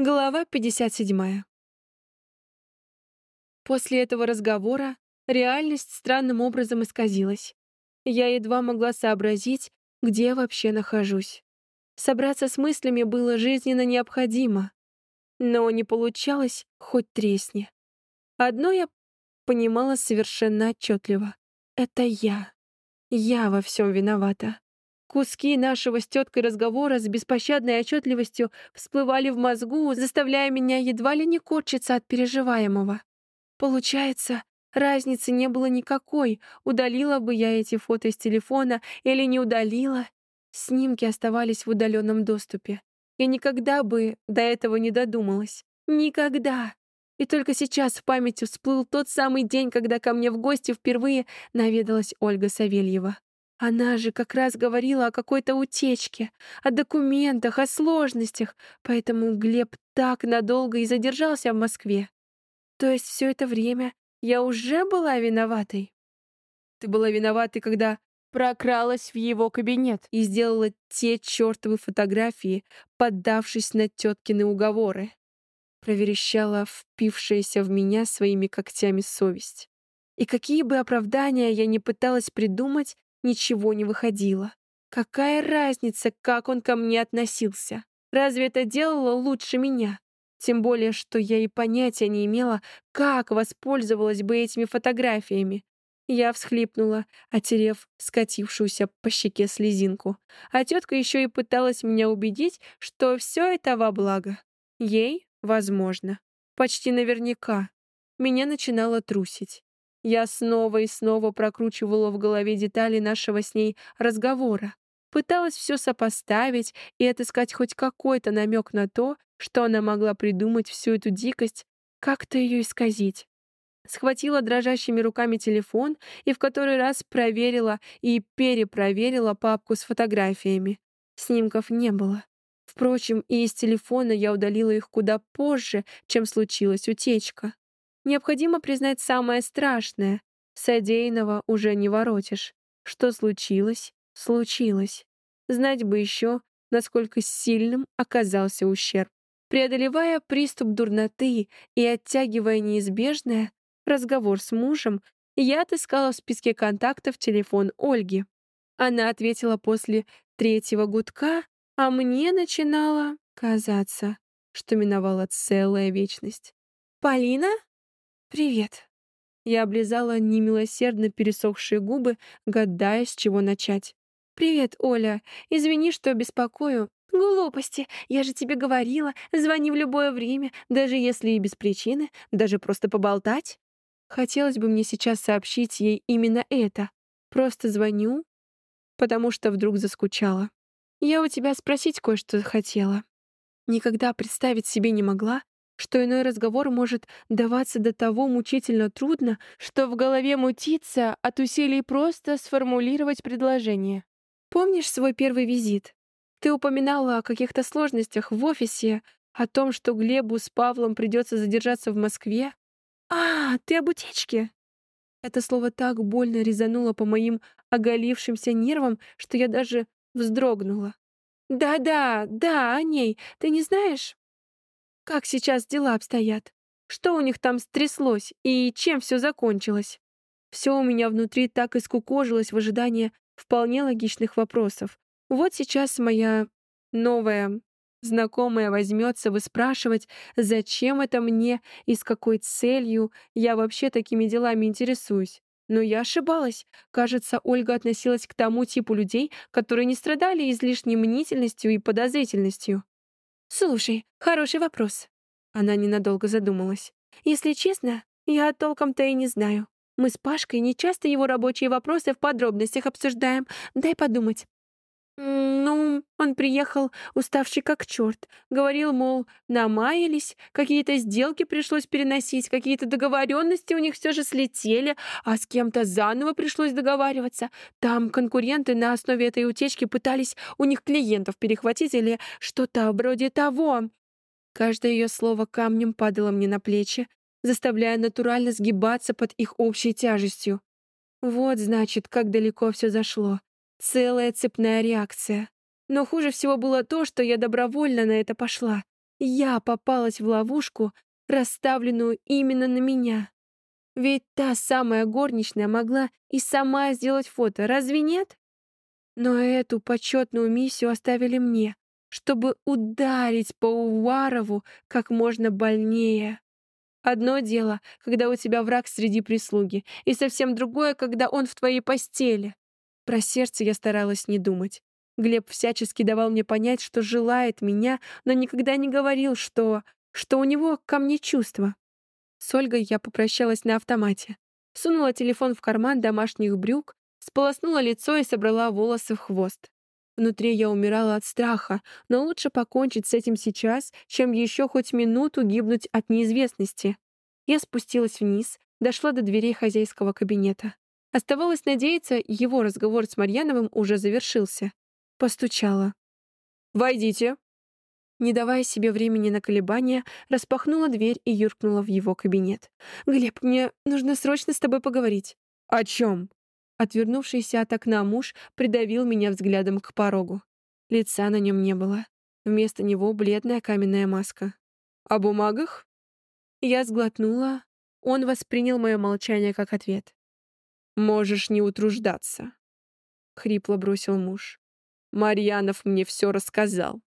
Глава 57. После этого разговора реальность странным образом исказилась. Я едва могла сообразить, где вообще нахожусь. Собраться с мыслями было жизненно необходимо, но не получалось хоть тресни. Одно я понимала совершенно отчетливо. Это я. Я во всем виновата. Куски нашего с теткой разговора с беспощадной отчетливостью всплывали в мозгу, заставляя меня едва ли не корчиться от переживаемого. Получается, разницы не было никакой, удалила бы я эти фото из телефона или не удалила. Снимки оставались в удаленном доступе. Я никогда бы до этого не додумалась. Никогда. И только сейчас в памяти всплыл тот самый день, когда ко мне в гости впервые наведалась Ольга Савельева. Она же как раз говорила о какой-то утечке, о документах, о сложностях, поэтому Глеб так надолго и задержался в Москве. То есть все это время я уже была виноватой? Ты была виноватой, когда прокралась в его кабинет и сделала те чертовы фотографии, поддавшись на теткины уговоры. Проверещала впившаяся в меня своими когтями совесть. И какие бы оправдания я ни пыталась придумать, ничего не выходило. Какая разница, как он ко мне относился? Разве это делало лучше меня? Тем более, что я и понятия не имела, как воспользовалась бы этими фотографиями. Я всхлипнула, отерев скатившуюся по щеке слезинку. А тетка еще и пыталась меня убедить, что все это во благо. Ей, возможно. Почти наверняка. Меня начинало трусить. Я снова и снова прокручивала в голове детали нашего с ней разговора. Пыталась все сопоставить и отыскать хоть какой-то намек на то, что она могла придумать всю эту дикость, как-то ее исказить. Схватила дрожащими руками телефон и в который раз проверила и перепроверила папку с фотографиями. Снимков не было. Впрочем, и из телефона я удалила их куда позже, чем случилась утечка. Необходимо признать самое страшное. Содеянного уже не воротишь. Что случилось, случилось. Знать бы еще, насколько сильным оказался ущерб. Преодолевая приступ дурноты и оттягивая неизбежное, разговор с мужем, я отыскала в списке контактов телефон Ольги. Она ответила после третьего гудка, а мне начинало казаться, что миновала целая вечность. «Полина?» «Привет». Я облизала немилосердно пересохшие губы, гадая, с чего начать. «Привет, Оля. Извини, что беспокою. Глупости. Я же тебе говорила, звони в любое время, даже если и без причины, даже просто поболтать». Хотелось бы мне сейчас сообщить ей именно это. Просто звоню, потому что вдруг заскучала. Я у тебя спросить кое-что хотела. Никогда представить себе не могла, что иной разговор может даваться до того мучительно трудно, что в голове мутится от усилий просто сформулировать предложение. Помнишь свой первый визит? Ты упоминала о каких-то сложностях в офисе, о том, что Глебу с Павлом придется задержаться в Москве. А, ты об утечке? Это слово так больно резануло по моим оголившимся нервам, что я даже вздрогнула. «Да-да, да, о ней. Ты не знаешь?» Как сейчас дела обстоят? Что у них там стряслось и чем все закончилось? Все у меня внутри так и скукожилось в ожидании вполне логичных вопросов. Вот сейчас моя новая знакомая возьмется выспрашивать, зачем это мне и с какой целью я вообще такими делами интересуюсь. Но я ошибалась. Кажется, Ольга относилась к тому типу людей, которые не страдали излишней мнительностью и подозрительностью. «Слушай, хороший вопрос». Она ненадолго задумалась. «Если честно, я толком-то и не знаю. Мы с Пашкой не часто его рабочие вопросы в подробностях обсуждаем. Дай подумать. Ну, он приехал, уставший как черт. Говорил, мол, намаялись, какие-то сделки пришлось переносить, какие-то договоренности у них все же слетели, а с кем-то заново пришлось договариваться. Там конкуренты на основе этой утечки пытались у них клиентов перехватить или что-то вроде того. Каждое ее слово камнем падало мне на плечи, заставляя натурально сгибаться под их общей тяжестью. Вот, значит, как далеко все зашло. Целая цепная реакция. Но хуже всего было то, что я добровольно на это пошла. я попалась в ловушку, расставленную именно на меня. Ведь та самая горничная могла и сама сделать фото, разве нет? Но эту почетную миссию оставили мне, чтобы ударить по Уварову как можно больнее. Одно дело, когда у тебя враг среди прислуги, и совсем другое, когда он в твоей постели. Про сердце я старалась не думать. Глеб всячески давал мне понять, что желает меня, но никогда не говорил, что... что у него ко мне чувства. С Ольгой я попрощалась на автомате. Сунула телефон в карман домашних брюк, сполоснула лицо и собрала волосы в хвост. Внутри я умирала от страха, но лучше покончить с этим сейчас, чем еще хоть минуту гибнуть от неизвестности. Я спустилась вниз, дошла до дверей хозяйского кабинета. Оставалось надеяться, его разговор с Марьяновым уже завершился. Постучала. «Войдите», не давая себе времени на колебания, распахнула дверь и юркнула в его кабинет. «Глеб, мне нужно срочно с тобой поговорить». «О чем?» Отвернувшийся от окна муж придавил меня взглядом к порогу. Лица на нем не было. Вместо него бледная каменная маска. «О бумагах?» Я сглотнула. Он воспринял мое молчание как ответ. «Можешь не утруждаться», — хрипло бросил муж. «Марьянов мне все рассказал.